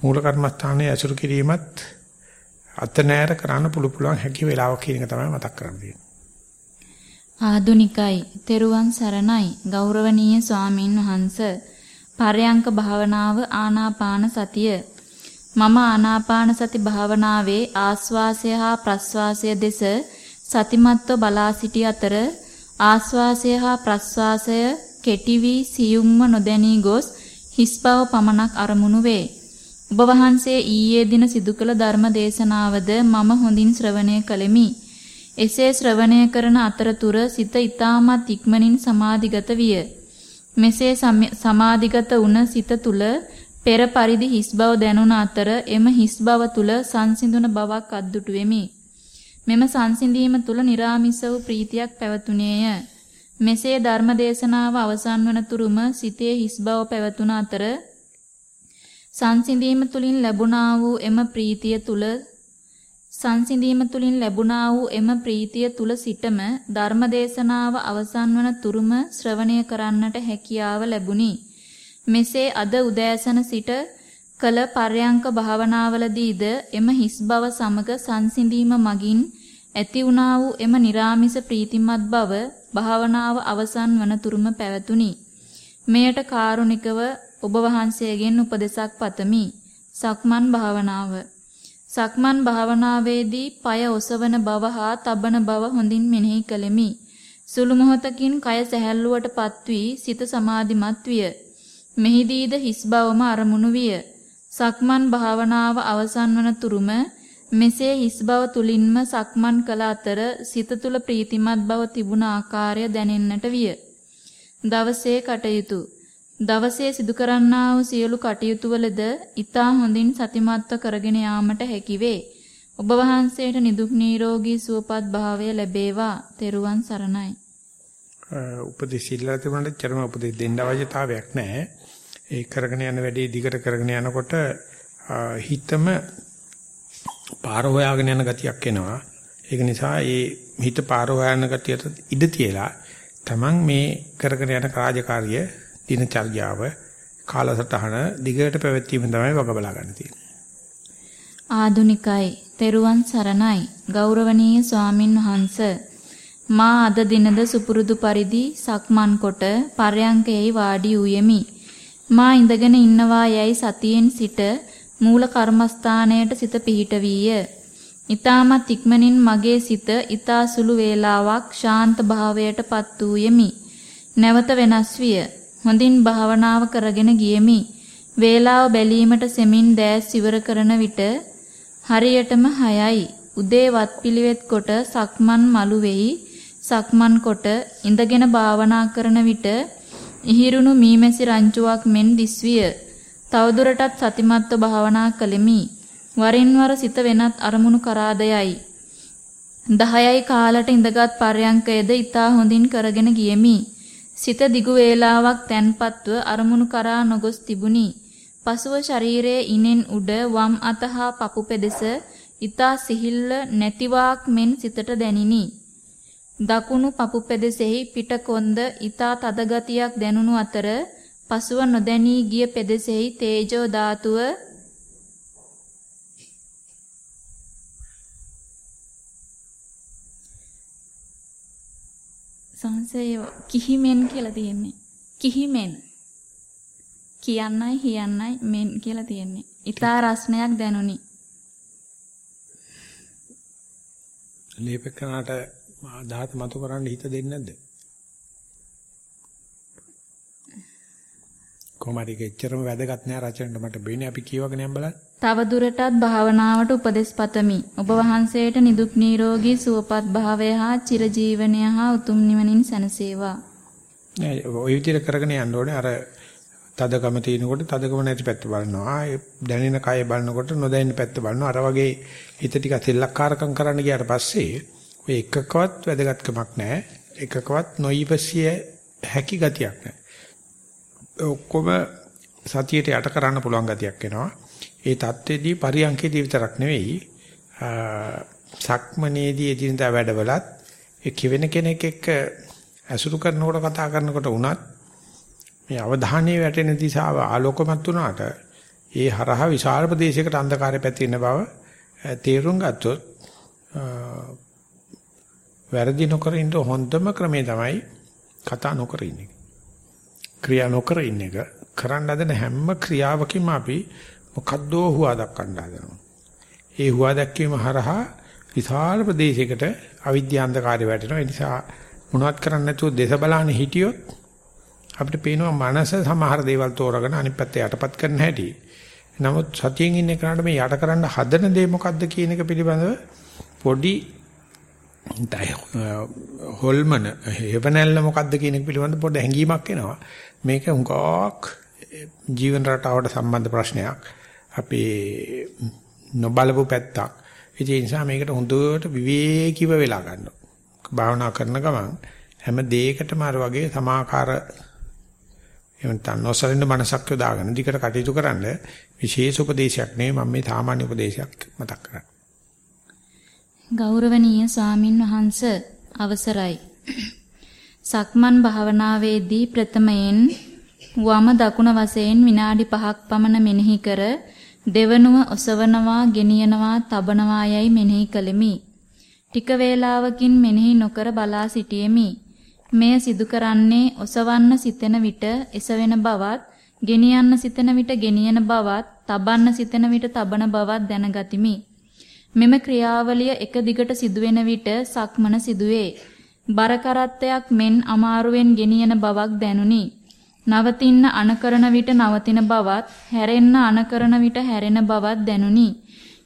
මූල කර්මස්ථානයේ ඇසුරු කිරීමත් අත නෑර කරන්න පුළු පුළුවන් හැකි වෙලාවක් කියන එක තමයි මතක් කරන්නේ. ආදුනිකයි තෙරුවන් සරණයි. ගෞරවනීය ස්වාමින් වහන්ස. පරයන්ක භාවනාව ආනාපාන සතිය. මම ආනාපාන සති භාවනාවේ ආස්වාසය හා ප්‍රස්වාසය දෙස සතිමත්ව බලා සිටි අතර ආස්වාසය හා ප්‍රස්වාසය කෙටි වී සියුම්ව නොදැනී ගොස් හිස් බව පමණක් අරමුණු වේ. ඔබ වහන්සේ ඊයේ දින සිදු කළ ධර්ම දේශනාවද මම හොඳින් ශ්‍රවණය කළෙමි. එසේ ශ්‍රවණය කරන අතරතුර සිත ඊටමත් ඉක්මනින් සමාධිගත විය. මෙසේ සමාධිගත වුණ සිත තුල පෙර පරිදි හිස් බව දැනුණ අතර එම හිස් බව තුල සංසිඳුන බවක් අද්දුටු වෙමි. මෙම සංසිඳීම තුල निराமிස වූ ප්‍රීතියක් පැවතුනේය. මෙසේ ධර්ම දේශනාව අවසන් වන තුරුම සිතේ හිස් බව පැවතුන අතර සංසිඳීම තුලින් ලැබුණා වූ එම ප්‍රීතිය තුල සංසිඳීම තුලින් ලැබුණා වූ එම ප්‍රීතිය තුල සිටම ධර්ම දේශනාව අවසන් වන තුරුම ශ්‍රවණය කරන්නට හැකියාව ලැබුණි. මෙසේ අද උදෑසන සිට කළ පර්යංක භාවනාවලදීද එම හිස් බව සමග සංසිඳීම මගින් ඇති වුණා වූ එම निराமிස ප්‍රීතිමත් බව භාවනාව අවසන් වන තුරුම පැවතුණි. මෙයට කාරුණිකව ඔබ වහන්සේගෙන් උපදෙසක් පතමි. සක්මන් භාවනාව. සක්මන් භාවනාවේදී পায় ඔසවන බව හා තබන බව හොඳින් මෙනෙහි කළෙමි. සුළු මොහොතකින් කය සැහැල්ලුවටපත් වී සිත සමාධිමත් විය. මෙහිදීද හිස් බවම අරමුණු විය. සක්මන් භාවනාව අවසන් වන තුරුම මෙසේ හිස් බව තුලින්ම සක්මන් කළ අතර සිත තුල ප්‍රීතිමත් බව තිබුණ ආකාරය දැනෙන්නට විය. දවසේ කටයුතු දවසේ සිදු කරන්නා වූ සියලු කටයුතු වලද ඊතා හොඳින් සතිමත්ව කරගෙන යාමට හැකි වේ. ඔබ වහන්සේට නිදුක් නිරෝගී සුවපත් භාවය ලැබේවා. තෙරුවන් සරණයි. උපදෙස් ඉල්ලලා තිබුණාට චරම උපදෙස් දෙන්න අවශ්‍යතාවයක් නැහැ. ඒ කරගෙන යන වැඩේ දිගට කරගෙන යනකොට හිතම පාර හොයාගෙන යන ගතියක් එනවා. ඒක නිසා ඒ හිත පාර හොයන ගතියට ඉඩ තියලා Taman මේ කරගෙන යන කාර්යකාරිය දිනචර්යාව කාලසටහන දිගට පැවැත්වීම තමයි වග බලා ගන්න තියෙන්නේ. ආදුනිකයි, තෙරුවන් සරණයි, ගෞරවනීය ස්වාමින් වහන්ස. මා අද දිනද සුපුරුදු පරිදි සක්මන් කොට පර්යංකයෙහි වාඩි වූයෙමි. මා ඉඳගෙන ඉන්නවා යයි සතියෙන් සිට මූල කර්මස්ථානයට සිත පිහිට වීය. ඊටමත් ඉක්මනින් මගේ සිත ඊතා සුළු වේලාවක් ශාන්ත භාවයට පත් වූයෙමි. නැවත වෙනස් විය. හොඳින් භාවනාව කරගෙන ගියෙමි. වේලාව බැලීමට සෙමින් දෑස් ඉවර කරන විට හරියටම 6යි. උදේ වත්පිළිවෙත් කොට සක්මන් මළු වෙයි. සක්මන් කොට ඉඳගෙන භාවනා කරන විට ඉහිරුණු මීමැසි රංචුවක් මෙන් දිස්විය. තවදුරටත් සතිමත්ව භාවනා කළෙමි. වරින් වර සිත වෙනත් අරමුණු කරාදයයි. 10යි කාලට ඉඳගත් පර්යංකයේද ඊතා හොඳින් කරගෙන ගියෙමි. සිත දිගු වේලාවක් තැන්පත්ව අරමුණු කරා නොගොස් තිබුණි. පසුව ශරීරයේ ඉනෙන් උඩ වම් අත හා පපු පෙදෙස ඊතා සිහිල්ල නැතිවාක් මෙන් සිතට දැනිනි. දකුණු පපු පෙදෙසෙහි පිට කොන්ද ඊතා තද ගතියක් දැනුණු අතර පසුව නොදැනී ගිය පෙදෙසෙහි තේජෝ ධාතුව සංසය කිහිමෙන් කියලා තියෙන්නේ. කිහිමෙන්. කියන්නයි හියන්නයි මෙන් කියලා තියෙන්නේ. ඊතා රස්නයක් දැනුනි. ලේපකනාට ධාත මතු කරන්න හිත දෙන්නේ නැද්ද? කොහමද ඒක එච්චරම වැදගත් නෑ රචනෙට මට බේනේ අපි කියවගෙන යම් බලන්න. තව දුරටත් භාවනාවට උපදෙස් පතමි. ඔබ වහන්සේට නිදුක් නිරෝගී සුවපත් භාවය හා චිරජීවනය හා උතුම් නිවනින් සැනසේවා. නෑ ඔය විදිහට කරගෙන යන්න ඕනේ අර තදකම තියෙනකොට තදකම නැති පැත්ත බලනවා. දැනෙන කය බලනකොට නොදැනෙන පැත්ත බලනවා. අර වගේ හිත ටික සෙල්ලක්කාරකම් කරන්න ගියාට පස්සේ ඔය එකකවත් වැදගත්කමක් නැහැ. එකකවත් නොයිවසිය හැකි ගතියක් නැහැ. ඔක්කොම සතියට යට කරන්න පුළුවන් ගතියක් එනවා. ඒ தත්ත්වෙදී පරියන්කේදී විතරක් නෙවෙයි සක්මනේදී එදිනදා වැඩවලත් ඒ කිවෙන කෙනෙක් එක්ක ඇසුරු කරනකොට කතා කරනකොට වුණත් මේ අවධානයේ වැටෙන දිශාව ආලෝකමත් වුණාට ඒ හරහා විශාල ප්‍රදේශයකට අන්ධකාරය පැතිරෙන බව තේරුම් ගත්තොත් වැරදි නොකර ඉන්න හොඳම ක්‍රමය තමයි කතා නොකර ඉන්න එක. ක්‍රියා නොකර ඉන්න එක. කරන්න හදන හැම ක්‍රියාවකින්ම අපි මොකද්දෝ හුවා දක්වන්න හදනවා. ඒ හුවා දැක්වීම හරහා විශාල ප්‍රදේශයකට අවිද්‍යාන්තකාරය වැටෙනවා. ඒ නිසා මොනවත් කරන්න නැතුව දේශ බලන්න හිටියොත් අපිට පේනවා මනස සමහර දේවල් තෝරගෙන අනිත් පැත්ත යටපත් කරන්න හැටි. නමුත් සතියෙන් ඉන්න කෙනාට මේ යට කරන්න හදන දේ මොකද්ද කියන එක පිළිබඳව පොඩි හොල්මන හේවණල්ල මොකද්ද කියන එක පිළිබඳ පොඩ්ඩ හැඟීමක් එනවා. මේක උඟක් ජීවන රටාවට සම්බන්ධ ප්‍රශ්නයක්. අපේ නොබලපු පැත්තක්. ඒ නිසා මේකට හොඳට විවේකීව වෙලා ගන්නවා. භාවනා කරන ගමන් හැම දෙයකටම අර වගේ සමාකාර එහෙම තනොසරින්න මනසක් යොදාගෙන දිකට කටයුතු කරන්න විශේෂ උපදේශයක් නෙවෙයි මම මේ සාමාන්‍ය උපදේශයක් මතක් කරන්නේ. ගෞරවනීය ස්වාමින් වහන්ස අවසරයි. සක්මන් භාවනාවේදී ප්‍රථමයෙන් වම දකුණ වශයෙන් විනාඩි 5ක් පමණ මෙනෙහි කර දෙවනුව ඔසවනවා, ගෙනියනවා, තබනවා යයි මෙනෙහි කළෙමි. ටික වේලාවකින් මෙනෙහි නොකර බලා සිටියෙමි. මෙය සිදු කරන්නේ ඔසවන්න සිතෙන විට එසවෙන බවත්, ගෙනියන්න සිතෙන විට ගෙනියන බවත්, තබන්න සිතෙන විට තබන බවත් දැනගතිමි. මෙම ක්‍රියාවලිය එක දිගට සිදුවෙන විට සක්මන සිදුවේ. බර කරත්තයක් මෙන් අමාරුවෙන් ගෙනියන බවක් දැනුනි. නවතින්න අනකරන විට නවතින බවත්, හැරෙන්න අනකරන විට හැරෙන බවත් දැනුනි.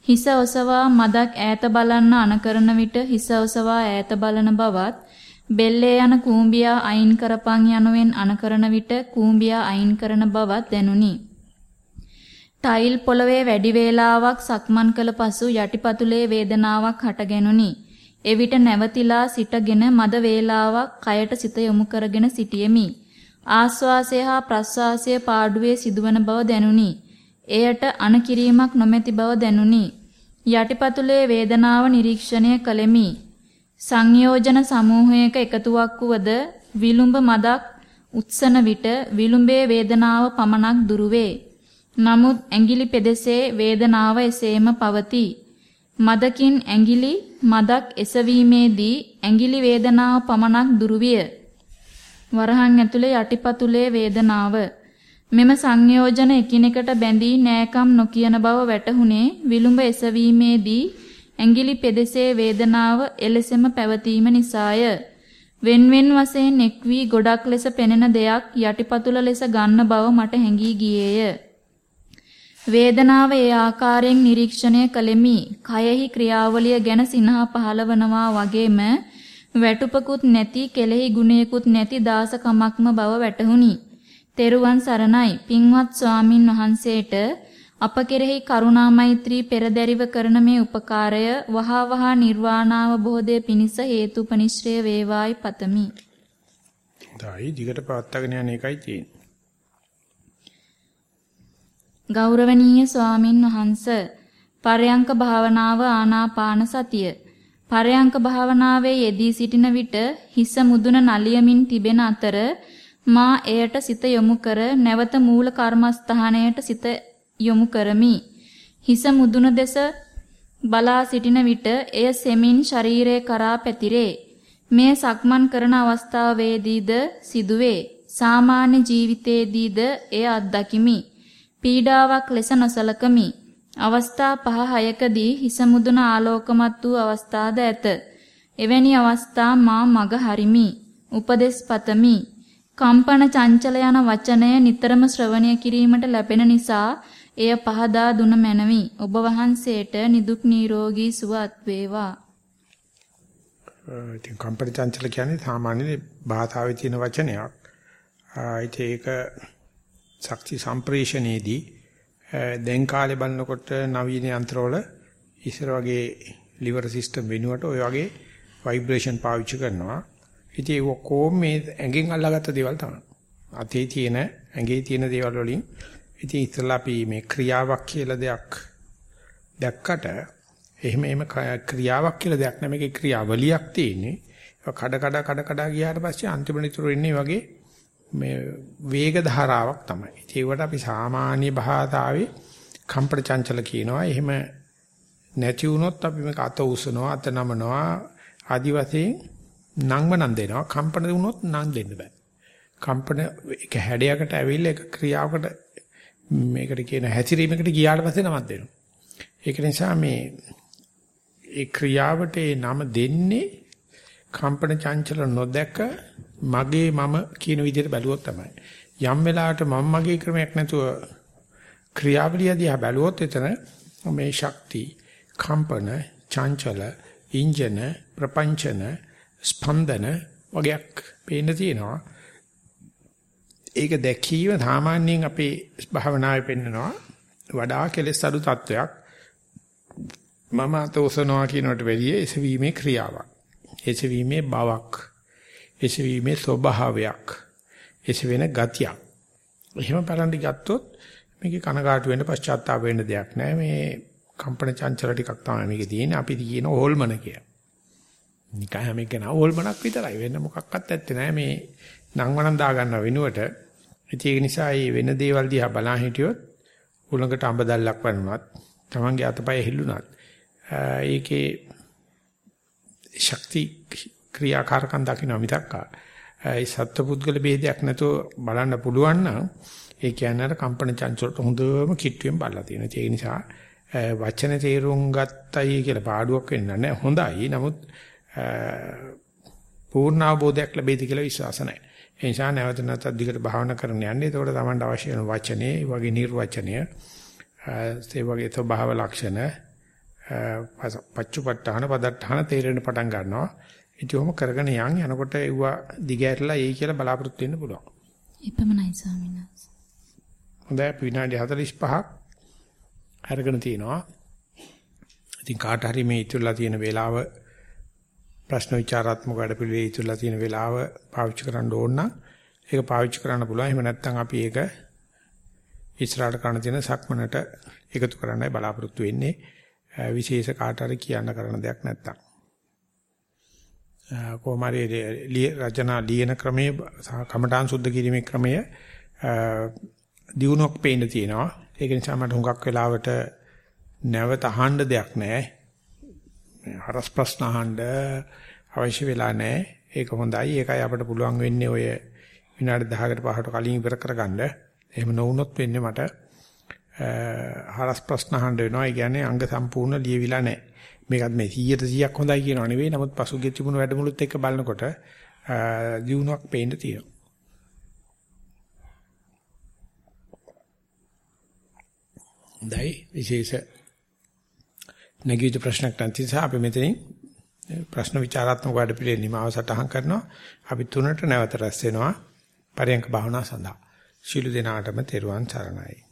හිස ඔසවා මදක් ඈත බලන්න අනකරන විට හිස ඔසවා ඈත බලන බවත්, බෙල්ලේ යන කූඹියා අයින් කරපන් යනුවෙන් අනකරන විට කූඹියා අයින් කරන බවත් දැනුනි. ටයිල් පොළවේ වැඩි වේලාවක් සක්මන් කළ පසු යටිපතුලේ වේදනාවක් හටගෙනුනි. එවිට නැවතිලා සිටගෙන මද වේලාවක් කයට සිත යොමු කරගෙන සිටියෙමි. ආස්වාසය හා ප්‍රස්වාසය පාඩුවේ සිදුවන බව දැනුනි. එයට අනකිරීමක් නොමැති බව දැනුනි. යටිපතුලේ වේදනාව නිරීක්ෂණය කළෙමි. සංයෝජන සමූහයක එකතුවක් වුවද විලුඹ මදක් උත්සන විට විලුඹේ වේදනාව පමණක් දුරුවේ. නමුත් ඇඟිලි පෙදෙසේ වේදනාව එසේම පවතී. මදකින් ඇඟිලි මදක් එසවීමේදී ඇඟිලි වේදනාව පමණක් දුරුවිය. වරහන් ඇතුලේ යටිපතුලේ වේදනාව මෙම සංයෝජන එකිනෙකට බැඳී නෑකම් නොකියන බව වැටහුනේ විලුඹ එසවීමේදී ඇඟිලි පෙදෙසේ වේදනාව එලෙසම පැවතීම නිසාය. වෙන්වෙන් වශයෙන් එක් වී ගොඩක් ලෙස පෙනෙන දෙයක් යටිපතුල ලෙස ගන්න බව මට හැඟී ගියේය. වේදනාව ඒ ආකාරයෙන් නිරීක්ෂණය කළෙමි. කයෙහි ක්‍රියාවලිය ගැන සිනහ පහළවනවා වගේම වැටුපකුත් නැති කෙලෙහි ගුණයකුත් නැති දාසකමක්ම බව වැටහුණි. තෙරුවන් සරණයි. පින්වත් ස්වාමින් වහන්සේට අප කෙරෙහි කරුණා මෛත්‍රී පෙරදැරිව කරන මේ උපකාරය වහා වහා නිර්වාණාවබෝධය පිණිස හේතුපනිශ්‍රය වේවායි පතමි. දැයි දිගට පවත්වාගෙන යන එකයි තියෙන්නේ. ගෞරවනීය ස්වාමින් වහන්ස පරයන්ක භාවනාව ආනාපාන සතිය. පරයන්ක භාවනාවේ යෙදී සිටින විට හිස මුදුන නලියමින් තිබෙන අතර මා එයට සිත යොමු කර නැවත මූල කර්මස්ථානයට සිත යොමු කරමි. හිස මුදුන දෙස බලා සිටින විට එය සෙමින් ශරීරය කරා පැතිරේ. මේ සක්මන් කරන අවස්ථාවේදීද සිදුවේ. සාමාන්‍ය ජීවිතයේදීද එය අත්දකිමි. පීඩාවක් ලෙස නොසලකමි. අවස්ථා පහ හයකදී හිස මුදුන ආලෝකමත් වූ අවස්ථාද ඇත. එවැනි අවස්ථා මා මග හරිමි. උපදෙස් පතමි. කම්පන චංචල යන වචනය නිතරම ශ්‍රවණය කිරීමට ලැබෙන නිසා එය පහදා දුන මැනවි. ඔබ වහන්සේට නිදුක් නිරෝගී සුවත් වේවා. ඉතින් කම්පන චංචල කියන්නේ සාමාන්‍ය භාෂාවේ තියෙන වචනයක්. ඒක ශක්ති සම්ප්‍රේෂණයේදී දැන් කාලේ බලනකොට නවීන යන්ත්‍රවල ඉස්සර වගේ liver system වෙනුවට ඔය වගේ ভাইබ්‍රේෂන් පාවිච්චි කරනවා. ඉතින් ඒක කොහොම මේ ඇඟෙන් අල්ලාගත්ත දේවල් තමයි. අතේ තියෙන ඇඟේ තියෙන දේවල් වලින් ඉතින් ඉස්සලා අපි මේ ක්‍රියාවක් කියලා දෙයක් දැක්කට එහෙම එහෙම ක්‍රියාවක් කියලා දෙයක් නෑ මේකේ ක්‍රියාවලියක් තියෙන්නේ. කඩ කඩ කඩ කඩ ගියාට පස්සේ අන්තිම නිතර ඉන්නේ වගේ මේ වේග ධාරාවක් තමයි. ඒකට අපි සාමාන්‍ය භාෂාවේ කම්පන චංචල කියනවා. එහෙම නැති වුණොත් අපි මේක අත උසනවා, අත නමනවා, ආදි වශයෙන් නංව නම් දෙනවා. කම්පන වුණොත් නම් දෙන්න බෑ. කම්පන එක හැඩයකට ඇවිල්ලා එක ක්‍රියාවකට මේකට කියන හැසිරීමකට ගියාට පස්සේ නමක් දෙනවා. ඒක නිසා මේ ඒ ක්‍රියාවට ඒ නම දෙන්නේ කම්පන චංචල නොදැක මගේ මම කියන විදිහට බැලුවොත් තමයි. යම් වෙලාවට මම මගේ ක්‍රමයක් නැතුව ක්‍රියාවලිය දිහා බැලුවොත් එතන මේ ශක්ති, කම්පන, චංචල, ඉන්ජන, ප්‍රපංචන ස්පන්දන වගේක් පේන්න තියෙනවා. ඒක දැකීම සාමාන්‍යයෙන් අපේ භාවනාවේ පෙන්නනවා වඩා කෙලස් අඩු තත්වයක්. මම අතෝසනවා කියනකට වැඩිය එසවීමේ ක්‍රියාවක්. එසවීමේ බවක්. එසවීමේ ස්වභාවයක්. එසවෙන ගතියක්. එහෙම බලන්න ගත්තොත් මේකේ කනගාටු වෙන්න පශ්චාත්තාප වෙන්න දෙයක් නැහැ. මේ කම්පන චංචල ටිකක් තමයි මේකේ තියෙන්නේ. අපි කියන හොල්මන කිය. නිකන් හැම එකන හොල්මනක් විතරයි. වෙන මොකක්වත් ඇත්තේ නැහැ. මේ නංවනම් දා ගන්න වෙනුවට ඒක නිසා මේ වෙන දේවල් දිහා බලන් හිටියොත් උලඟට අඹ දැල්ලක් වුණත්, Tamange අතපය හිල්ලුණත් ඒකේ ශක්ති ක්‍රියාකාරකම් දකින්න මිතක්කා ඒ සත්පුද්ගල ભેදයක් නැතුව බලන්න පුළුවන් නම් ඒ කියන්නේ අර කම්පන චංචලට හොඳම කිට්ටුවෙන් බලලා තියෙනවා. ඒ නිසා වචන තේරුම් ගත්තයි කියලා පාඩුවක් වෙන්න නැහැ. හොඳයි. නමුත් පූර්ණ අවබෝධයක් ලැබෙයිද කියලා විශ්වාස නැහැ. ඒ නිසා නැවත නැවතත් දිගට භාවනා කරන්න යන්න. එතකොට Tamanට අවශ්‍ය වෙන වචනේ, ඒ වගේ නිර්වචනය, ඒ වගේ ස්වභාව ලක්ෂණ, පච්චුපට්ඨාන පදට්ඨාන තේරෙන්න පටන් ගන්නවා. ඉතින් කරගෙන යන් යනකොට ඒව දිගහැරලා එයි කියලා බලාපොරොත්තු වෙන්න පුළුවන්. එපමණයි ස්වාමීන් වහන්සේ. හොඳයි විනාඩි 45ක් අරගෙන තිනවා. ඉතින් කාට හරි මේ ඉතුරුලා තියෙන වෙලාව ප්‍රශ්න විචාරාත්මක වැඩපිළිවෙල ඉතුරුලා තියෙන වෙලාව පාවිච්චි කරන්න ඕන නම් ඒක පාවිච්චි කරන්න පුළුවන්. එහෙම නැත්නම් අපි ඒක ඉස්සරහට කරන තියෙන සක්මනට එකතු කරන්නයි බලාපොරොත්තු වෙන්නේ. විශේෂ කාට හරි කියන්න කරන දෙයක් නැත්තම්. කොමාරී රචනා ලියන ක්‍රමයේ කමඨාන් සුද්ධ කිරීමේ ක්‍රමය දියුණුවක් පේන්න තියෙනවා. ඒක නිසා මට හුඟක් වෙලාවට නැවත අහන්න දෙයක් නැහැ. හරස් ප්‍රශ්න අහන්න අවශ්‍ය වෙලා නැහැ. ඒක හොඳයි. ඒකයි අපිට පුළුවන් වෙන්නේ ඔය විනාඩි 10කට 15කට කලින් ඉවර කරගන්න. එහෙම නොවුනොත් වෙන්නේ මට හරස් ප්‍රශ්න අහන්න වෙනවා. ඒ කියන්නේ අංග සම්පූර්ණ ලියවිලා නැහැ. මේකත් මේ 100ට 100ක් හොඳයි කියනව නෙවෙයි. නමුත් පසුගිය තිබුණු වැඩමුළුත් එක්ක බලනකොට දියුණුවක් පේන්න තියෙනවා. හොඳයි විශේෂ නැගීතු ප්‍රශ්නක් නැති නිසා අපි මෙතනින් ප්‍රශ්න විචාරාත්මක වැඩ පිළිවෙල නිමාව සටහන් කරනවා. අපි තුනට නැවත රැස් වෙනවා. පරයන්ක භාවනා සඳහා. ශිළු දිනාටම තෙරුවන් සරණයි.